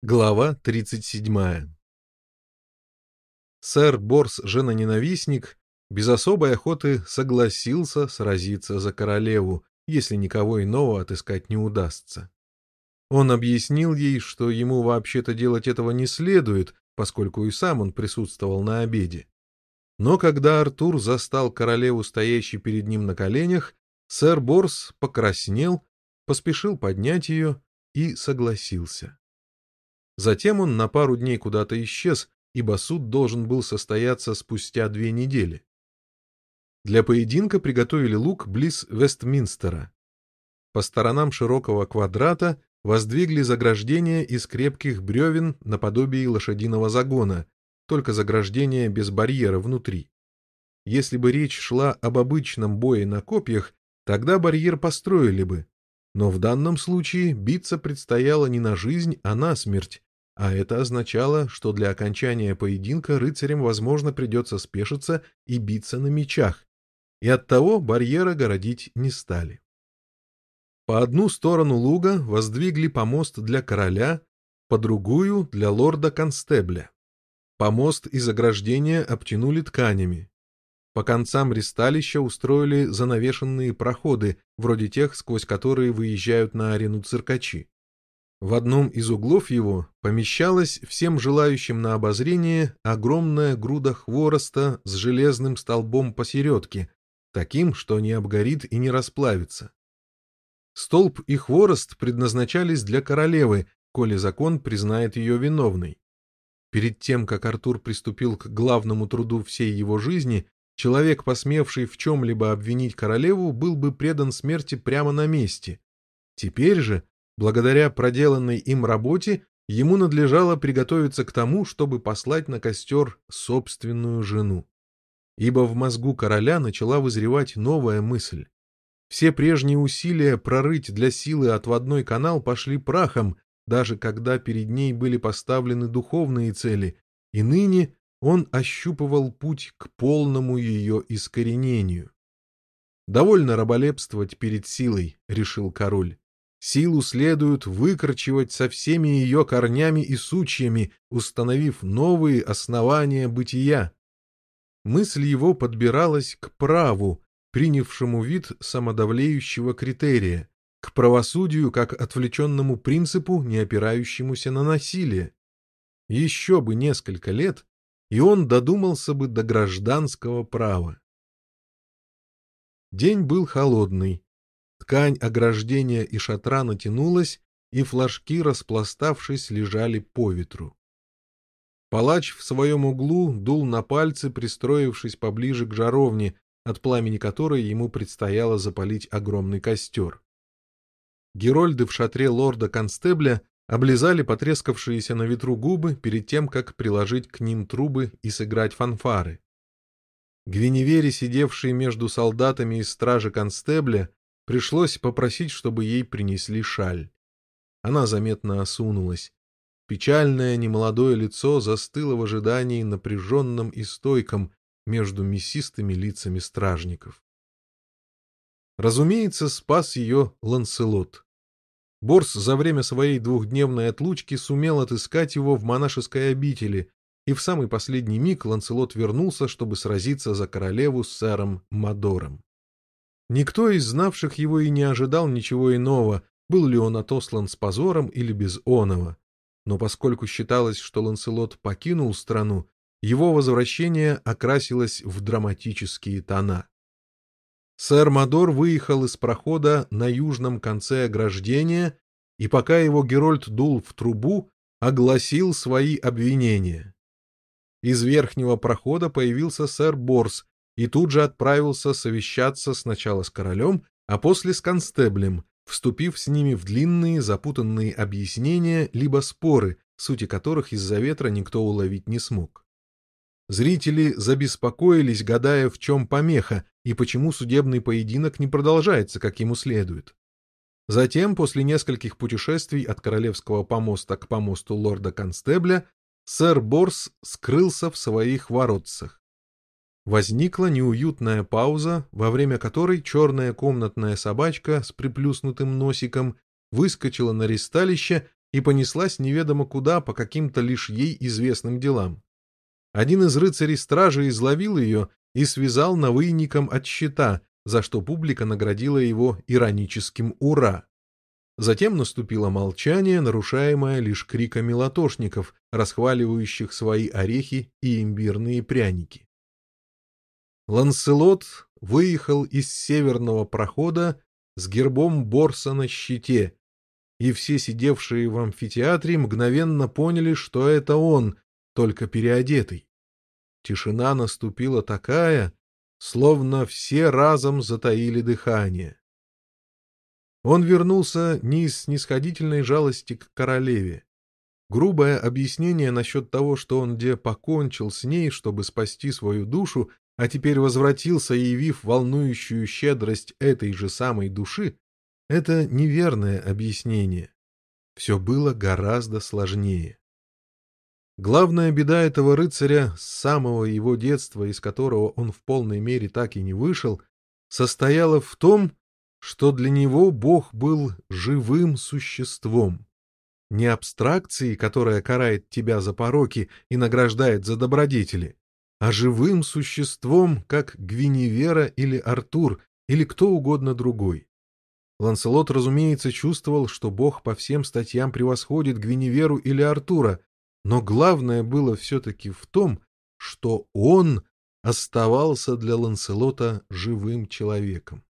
Глава 37 Сэр Борс женоненавистник без особой охоты согласился сразиться за королеву, если никого иного отыскать не удастся. Он объяснил ей, что ему вообще-то делать этого не следует, поскольку и сам он присутствовал на обеде. Но когда Артур застал королеву, стоящей перед ним на коленях, сэр Борс покраснел, поспешил поднять ее и согласился. Затем он на пару дней куда-то исчез, ибо суд должен был состояться спустя две недели. Для поединка приготовили лук близ Вестминстера. По сторонам широкого квадрата воздвигли заграждения из крепких бревен наподобие лошадиного загона, только заграждение без барьера внутри. Если бы речь шла об обычном бое на копьях, тогда барьер построили бы, но в данном случае биться предстояло не на жизнь, а на смерть, а это означало, что для окончания поединка рыцарям, возможно, придется спешиться и биться на мечах, и оттого барьера городить не стали. По одну сторону луга воздвигли помост для короля, по другую — для лорда-констебля. Помост и заграждение обтянули тканями. По концам ристалища устроили занавешенные проходы, вроде тех, сквозь которые выезжают на арену циркачи. В одном из углов его помещалась всем желающим на обозрение огромная груда хвороста с железным столбом посередке, таким, что не обгорит и не расплавится. Столб и хворост предназначались для королевы, коли закон признает ее виновной. Перед тем, как Артур приступил к главному труду всей его жизни, человек, посмевший в чем-либо обвинить королеву, был бы предан смерти прямо на месте. Теперь же Благодаря проделанной им работе ему надлежало приготовиться к тому, чтобы послать на костер собственную жену. Ибо в мозгу короля начала вызревать новая мысль. Все прежние усилия прорыть для силы отводной канал пошли прахом, даже когда перед ней были поставлены духовные цели, и ныне он ощупывал путь к полному ее искоренению. «Довольно раболепствовать перед силой», — решил король. Силу следует выкорчевать со всеми ее корнями и сучьями, установив новые основания бытия. Мысль его подбиралась к праву, принявшему вид самодавлеющего критерия, к правосудию как отвлеченному принципу, не опирающемуся на насилие. Еще бы несколько лет, и он додумался бы до гражданского права. День был холодный, Ткань ограждения и шатра натянулась, и флажки, распластавшись, лежали по ветру. Палач в своем углу дул на пальцы, пристроившись поближе к жаровне, от пламени которой ему предстояло запалить огромный костер. Герольды в шатре лорда-констебля облизали потрескавшиеся на ветру губы перед тем, как приложить к ним трубы и сыграть фанфары. Гвиневери, сидевшие между солдатами из стражи констебля, Пришлось попросить, чтобы ей принесли шаль. Она заметно осунулась. Печальное немолодое лицо застыло в ожидании напряженным и стойком между мясистыми лицами стражников. Разумеется, спас ее Ланселот. Борс за время своей двухдневной отлучки сумел отыскать его в монашеской обители, и в самый последний миг Ланселот вернулся, чтобы сразиться за королеву с сэром Мадором. Никто из знавших его и не ожидал ничего иного, был ли он отослан с позором или без оного. Но поскольку считалось, что Ланселот покинул страну, его возвращение окрасилось в драматические тона. Сэр Мадор выехал из прохода на южном конце ограждения, и пока его Герольд дул в трубу, огласил свои обвинения. Из верхнего прохода появился сэр Борс и тут же отправился совещаться сначала с королем, а после с констеблем, вступив с ними в длинные запутанные объяснения либо споры, сути которых из-за ветра никто уловить не смог. Зрители забеспокоились, гадая, в чем помеха и почему судебный поединок не продолжается, как ему следует. Затем, после нескольких путешествий от королевского помоста к помосту лорда-констебля, сэр Борс скрылся в своих воротцах. Возникла неуютная пауза, во время которой черная комнатная собачка с приплюснутым носиком выскочила на ристалище и понеслась неведомо куда по каким-то лишь ей известным делам. Один из рыцарей стражи изловил ее и связал навыйником от щита, за что публика наградила его ироническим «Ура!». Затем наступило молчание, нарушаемое лишь криками латошников, расхваливающих свои орехи и имбирные пряники. Ланселот выехал из северного прохода с гербом Борса на щите, и все сидевшие в амфитеатре мгновенно поняли, что это он, только переодетый. Тишина наступила такая, словно все разом затаили дыхание. Он вернулся не из снисходительной жалости к королеве. Грубое объяснение насчет того, что он где покончил с ней, чтобы спасти свою душу, а теперь возвратился, явив волнующую щедрость этой же самой души, это неверное объяснение. Все было гораздо сложнее. Главная беда этого рыцаря с самого его детства, из которого он в полной мере так и не вышел, состояла в том, что для него Бог был живым существом. Не абстракцией, которая карает тебя за пороки и награждает за добродетели, а живым существом, как Гвиневера или Артур, или кто угодно другой. Ланселот, разумеется, чувствовал, что Бог по всем статьям превосходит Гвиневеру или Артура, но главное было все-таки в том, что он оставался для Ланселота живым человеком.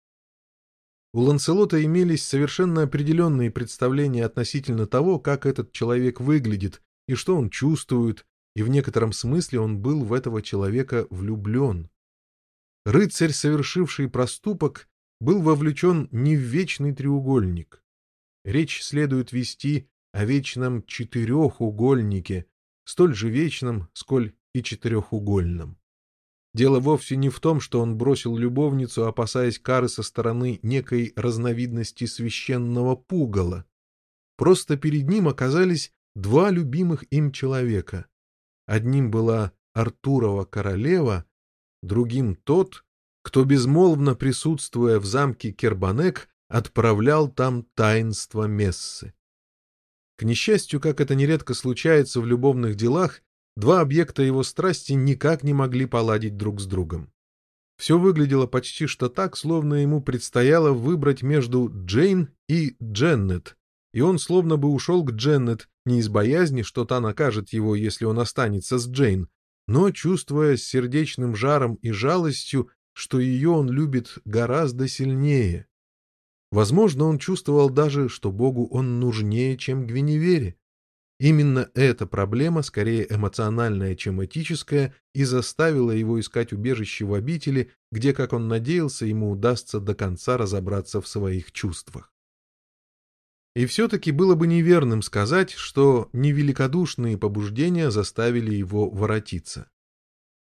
У Ланселота имелись совершенно определенные представления относительно того, как этот человек выглядит и что он чувствует, и в некотором смысле он был в этого человека влюблен. Рыцарь, совершивший проступок, был вовлечен не в вечный треугольник. Речь следует вести о вечном четырехугольнике, столь же вечном, сколь и четырехугольном. Дело вовсе не в том, что он бросил любовницу, опасаясь кары со стороны некой разновидности священного пугала. Просто перед ним оказались два любимых им человека. Одним была Артурова королева, другим тот, кто, безмолвно присутствуя в замке Кербанек, отправлял там таинство мессы. К несчастью, как это нередко случается в любовных делах, Два объекта его страсти никак не могли поладить друг с другом. Все выглядело почти что так, словно ему предстояло выбрать между Джейн и Дженнет, и он словно бы ушел к Дженнет не из боязни, что та накажет его, если он останется с Джейн, но чувствуя с сердечным жаром и жалостью, что ее он любит гораздо сильнее. Возможно, он чувствовал даже, что Богу он нужнее, чем Гвиневере. Именно эта проблема, скорее эмоциональная, чем этическая, и заставила его искать убежище в обители, где, как он надеялся, ему удастся до конца разобраться в своих чувствах. И все-таки было бы неверным сказать, что невеликодушные побуждения заставили его воротиться.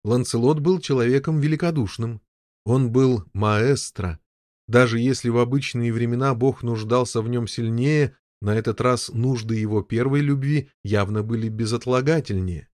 Ланцелот был человеком великодушным. Он был маэстро. Даже если в обычные времена Бог нуждался в нем сильнее, на этот раз нужды его первой любви явно были безотлагательнее.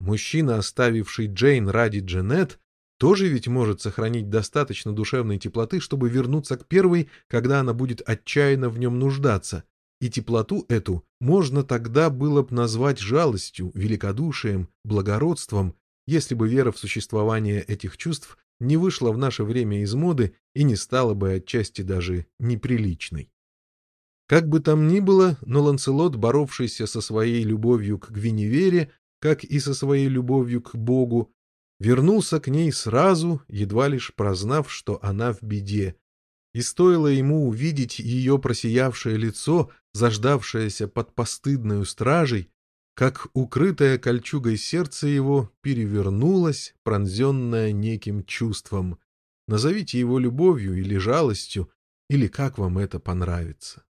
Мужчина, оставивший Джейн ради Джанет, тоже ведь может сохранить достаточно душевной теплоты, чтобы вернуться к первой, когда она будет отчаянно в нем нуждаться. И теплоту эту можно тогда было бы назвать жалостью, великодушием, благородством, если бы вера в существование этих чувств не вышла в наше время из моды и не стала бы отчасти даже неприличной. Как бы там ни было, но Ланселот, боровшийся со своей любовью к Гвиневере, как и со своей любовью к Богу, вернулся к ней сразу, едва лишь прознав, что она в беде. И стоило ему увидеть ее просиявшее лицо, заждавшееся под постыдной стражей, как укрытое кольчугой сердце его перевернулось, пронзенное неким чувством. Назовите его любовью или жалостью, или как вам это понравится.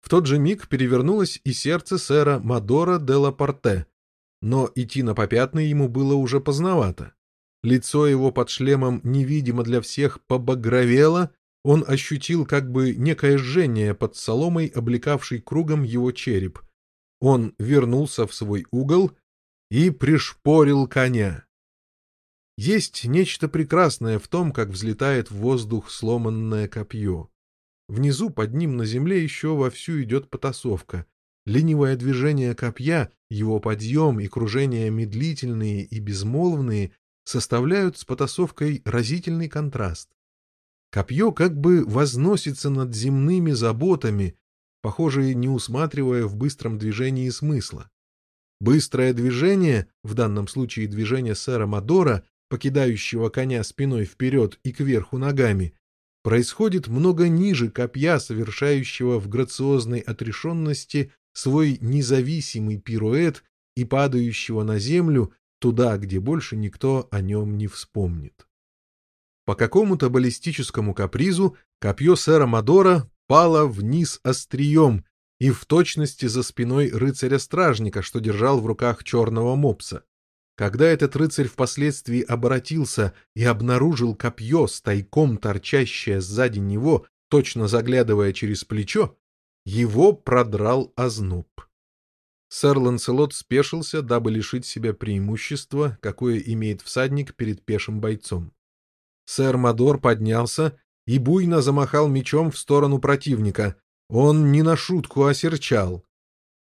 В тот же миг перевернулось и сердце сэра Мадора де ла Порте, но идти на попятный ему было уже поздновато. Лицо его под шлемом невидимо для всех побагровело, он ощутил как бы некое жжение под соломой, облекавшей кругом его череп. Он вернулся в свой угол и пришпорил коня. Есть нечто прекрасное в том, как взлетает в воздух сломанное копье. Внизу, под ним, на земле еще вовсю идет потасовка. ленивое движение копья, его подъем и кружения медлительные и безмолвные составляют с потасовкой разительный контраст. Копье как бы возносится над земными заботами, похоже, не усматривая в быстром движении смысла. Быстрое движение, в данном случае движение сэра Мадора, покидающего коня спиной вперед и кверху ногами, происходит много ниже копья, совершающего в грациозной отрешенности свой независимый пируэт и падающего на землю туда, где больше никто о нем не вспомнит. По какому-то баллистическому капризу копье сэра Мадора пало вниз острием и в точности за спиной рыцаря-стражника, что держал в руках черного мопса. Когда этот рыцарь впоследствии обратился и обнаружил копье, стайком торчащее сзади него, точно заглядывая через плечо, его продрал озноб. Сэр Ланселот спешился, дабы лишить себя преимущества, какое имеет всадник перед пешим бойцом. Сэр Мадор поднялся и буйно замахал мечом в сторону противника. Он не на шутку осерчал.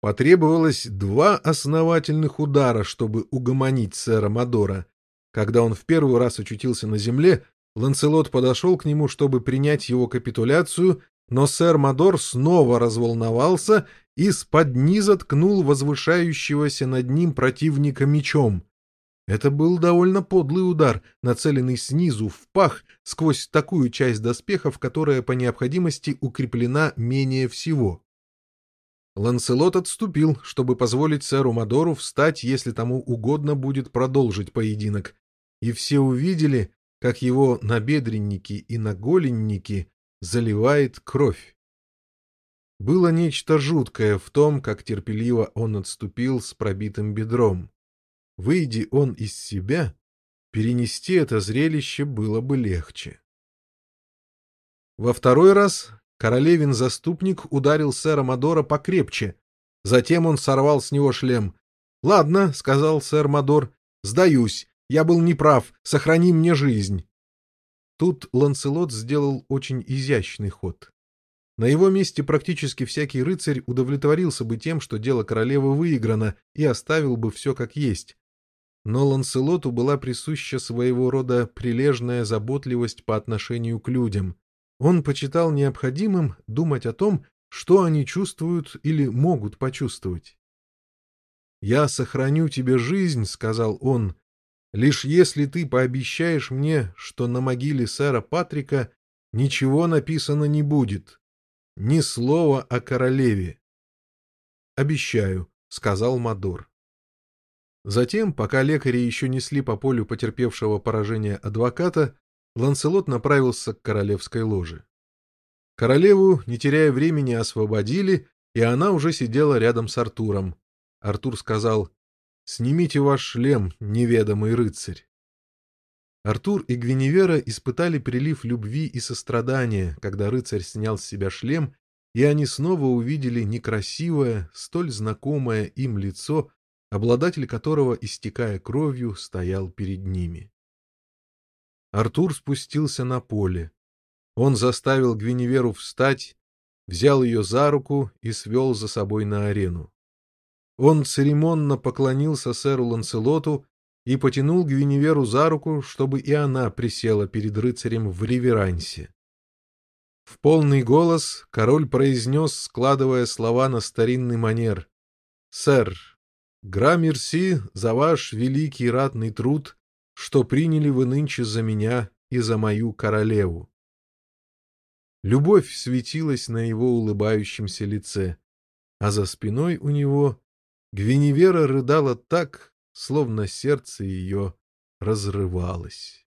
Потребовалось два основательных удара, чтобы угомонить сэра Мадора. Когда он в первый раз очутился на земле, Ланселот подошел к нему, чтобы принять его капитуляцию, но сэр Мадор снова разволновался и с-под низа ткнул возвышающегося над ним противника мечом. Это был довольно подлый удар, нацеленный снизу в пах сквозь такую часть доспехов, которая по необходимости укреплена менее всего. Ланселот отступил, чтобы позволить сэру Мадору встать, если тому угодно будет продолжить поединок, и все увидели, как его набедренники и наголенники заливает кровь. Было нечто жуткое в том, как терпеливо он отступил с пробитым бедром. Выйди он из себя, перенести это зрелище было бы легче. Во второй раз Королевин заступник ударил сэра Мадора покрепче. Затем он сорвал с него шлем. — Ладно, — сказал сэр Мадор, — сдаюсь. Я был неправ. Сохрани мне жизнь. Тут Ланселот сделал очень изящный ход. На его месте практически всякий рыцарь удовлетворился бы тем, что дело королевы выиграно, и оставил бы все как есть. Но Ланселоту была присуща своего рода прилежная заботливость по отношению к людям. Он почитал необходимым думать о том, что они чувствуют или могут почувствовать. «Я сохраню тебе жизнь», — сказал он, — «лишь если ты пообещаешь мне, что на могиле сэра Патрика ничего написано не будет, ни слова о королеве». «Обещаю», — сказал Мадор. Затем, пока лекари еще несли по полю потерпевшего поражение адвоката, Ланселот направился к королевской ложе. Королеву, не теряя времени, освободили, и она уже сидела рядом с Артуром. Артур сказал «Снимите ваш шлем, неведомый рыцарь». Артур и Гвиневера испытали прилив любви и сострадания, когда рыцарь снял с себя шлем, и они снова увидели некрасивое, столь знакомое им лицо, обладатель которого, истекая кровью, стоял перед ними. Артур спустился на поле. Он заставил Гвиневеру встать, взял ее за руку и свел за собой на арену. Он церемонно поклонился сэру Ланселоту и потянул Гвиневеру за руку, чтобы и она присела перед рыцарем в реверансе. В полный голос король произнес, складывая слова на старинный манер. «Сэр, гра-мерси за ваш великий ратный труд что приняли вы нынче за меня и за мою королеву. Любовь светилась на его улыбающемся лице, а за спиной у него Гвиневера рыдала так, словно сердце ее разрывалось.